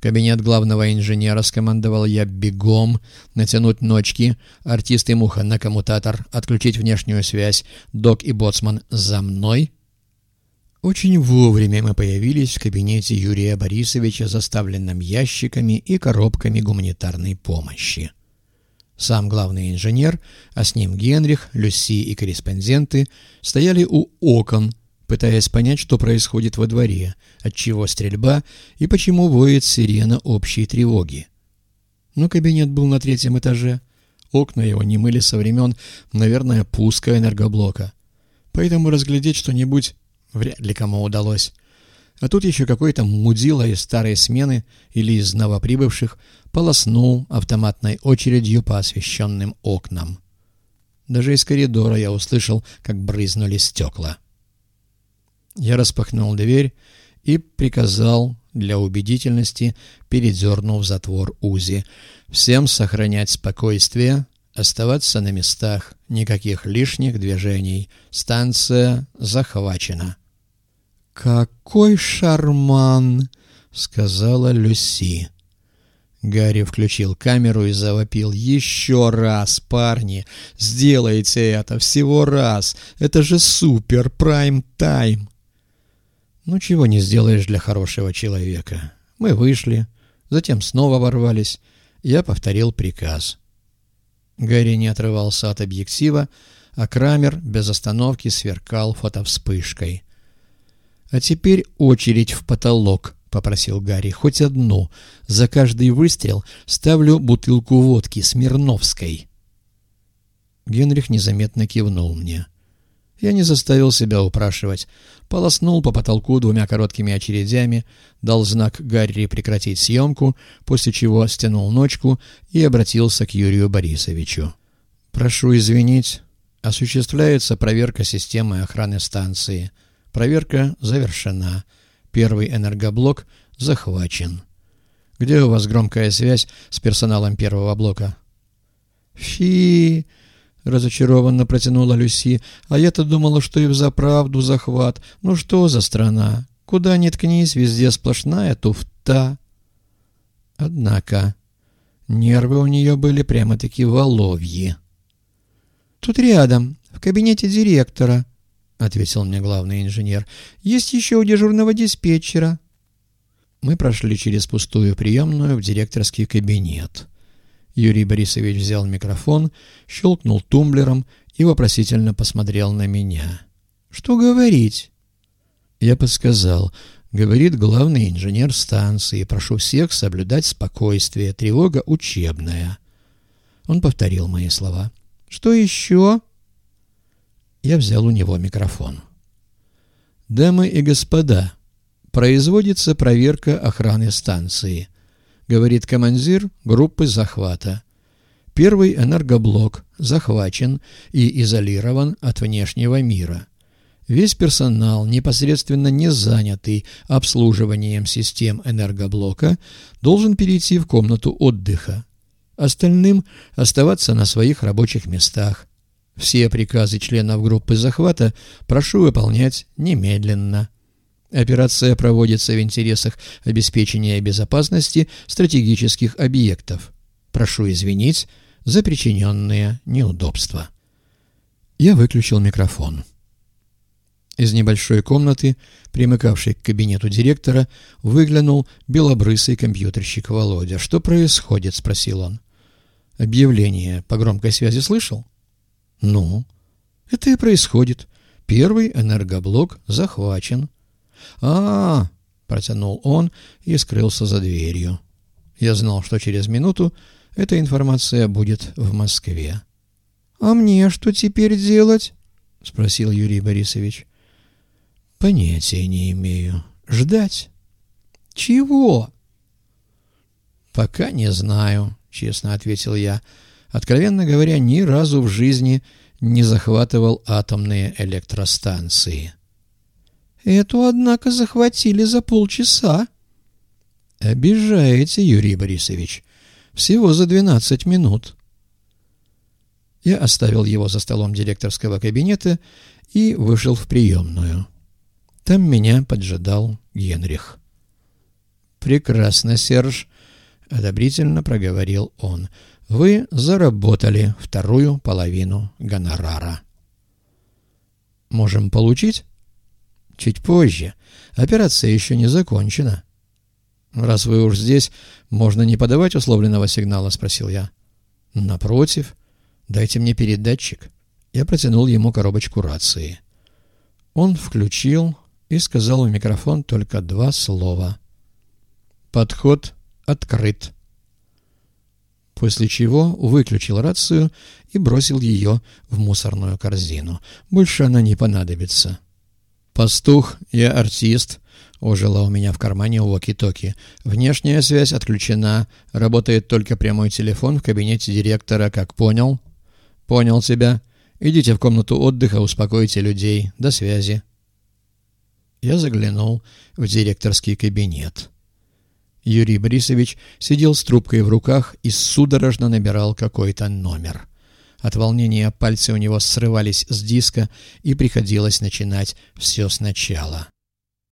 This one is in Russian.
Кабинет главного инженера скомандовал я бегом, натянуть ночки, артист и муха на коммутатор, отключить внешнюю связь, док и боцман за мной. Очень вовремя мы появились в кабинете Юрия Борисовича, заставленном ящиками и коробками гуманитарной помощи. Сам главный инженер, а с ним Генрих, Люси и корреспонденты стояли у окон, пытаясь понять, что происходит во дворе, отчего стрельба и почему воет сирена общей тревоги. Но кабинет был на третьем этаже. Окна его не мыли со времен, наверное, пуска энергоблока. Поэтому разглядеть что-нибудь вряд ли кому удалось. А тут еще какой-то мудила из старой смены или из новоприбывших полоснул автоматной очередью по освещенным окнам. Даже из коридора я услышал, как брызнули стекла. Я распахнул дверь и приказал для убедительности, передернув затвор УЗИ, всем сохранять спокойствие, оставаться на местах, никаких лишних движений. Станция захвачена. «Какой шарман!» — сказала Люси. Гарри включил камеру и завопил. «Еще раз, парни! Сделайте это! Всего раз! Это же супер прайм-тайм!» Ну, чего не сделаешь для хорошего человека. Мы вышли, затем снова ворвались. Я повторил приказ. Гарри не отрывался от объектива, а Крамер без остановки сверкал фотовспышкой. «А теперь очередь в потолок», — попросил Гарри. «Хоть одну. За каждый выстрел ставлю бутылку водки Смирновской». Генрих незаметно кивнул мне. Я не заставил себя упрашивать. Полоснул по потолку двумя короткими очередями, дал знак Гарри прекратить съемку, после чего стянул ночку и обратился к Юрию Борисовичу. «Прошу извинить. Осуществляется проверка системы охраны станции. Проверка завершена. Первый энергоблок захвачен. Где у вас громкая связь с персоналом первого блока?» «Фи!» — разочарованно протянула Люси. «А я-то думала, что и взаправду захват. Ну что за страна? Куда ни ткнись, везде сплошная туфта». Однако нервы у нее были прямо-таки воловьи. «Тут рядом, в кабинете директора», — ответил мне главный инженер. «Есть еще у дежурного диспетчера». Мы прошли через пустую приемную в директорский кабинет. Юрий Борисович взял микрофон, щелкнул тумблером и вопросительно посмотрел на меня. «Что говорить?» Я подсказал. Говорит главный инженер станции. Прошу всех соблюдать спокойствие. Тревога учебная. Он повторил мои слова. «Что еще?» Я взял у него микрофон. «Дамы и господа, производится проверка охраны станции говорит командир группы захвата. Первый энергоблок захвачен и изолирован от внешнего мира. Весь персонал, непосредственно не занятый обслуживанием систем энергоблока, должен перейти в комнату отдыха. Остальным оставаться на своих рабочих местах. Все приказы членов группы захвата прошу выполнять немедленно. Операция проводится в интересах обеспечения безопасности стратегических объектов. Прошу извинить за причиненные неудобства. Я выключил микрофон. Из небольшой комнаты, примыкавшей к кабинету директора, выглянул белобрысый компьютерщик Володя. «Что происходит?» — спросил он. «Объявление по громкой связи слышал?» «Ну?» «Это и происходит. Первый энергоблок захвачен». А, протянул он и скрылся за дверью. Я знал, что через минуту эта информация будет в Москве. «А мне что теперь делать?» — спросил Юрий Борисович. «Понятия не имею. Ждать?» «Чего?» «Пока не знаю», — честно ответил я. Откровенно говоря, ни разу в жизни не захватывал атомные электростанции. Эту, однако, захватили за полчаса. Обижаете, Юрий Борисович. Всего за двенадцать минут. Я оставил его за столом директорского кабинета и вышел в приемную. Там меня поджидал Генрих. «Прекрасно, Серж», — одобрительно проговорил он. «Вы заработали вторую половину гонорара». «Можем получить?» «Чуть позже. Операция еще не закончена». «Раз вы уж здесь, можно не подавать условленного сигнала?» — спросил я. «Напротив. Дайте мне передатчик». Я протянул ему коробочку рации. Он включил и сказал в микрофон только два слова. «Подход открыт». После чего выключил рацию и бросил ее в мусорную корзину. Больше она не понадобится. «Пастух, я артист», — ожила у меня в кармане уоки-токи. «Внешняя связь отключена. Работает только прямой телефон в кабинете директора, как понял?» «Понял тебя. Идите в комнату отдыха, успокойте людей. До связи». Я заглянул в директорский кабинет. Юрий Борисович сидел с трубкой в руках и судорожно набирал какой-то номер. От волнения пальцы у него срывались с диска, и приходилось начинать все сначала.